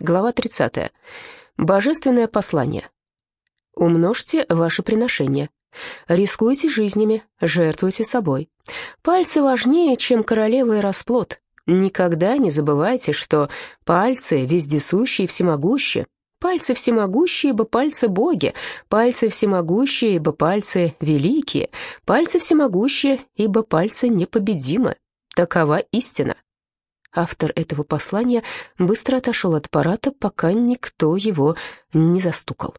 Глава 30. Божественное послание. Умножьте ваши приношения. Рискуйте жизнями, жертвуйте собой. Пальцы важнее, чем королева и расплод. Никогда не забывайте, что пальцы вездесущие и всемогущие. Пальцы всемогущие, ибо пальцы боги. Пальцы всемогущие, ибо пальцы великие. Пальцы всемогущие, ибо пальцы непобедимы. Такова истина. Автор этого послания быстро отошел от аппарата, пока никто его не застукал.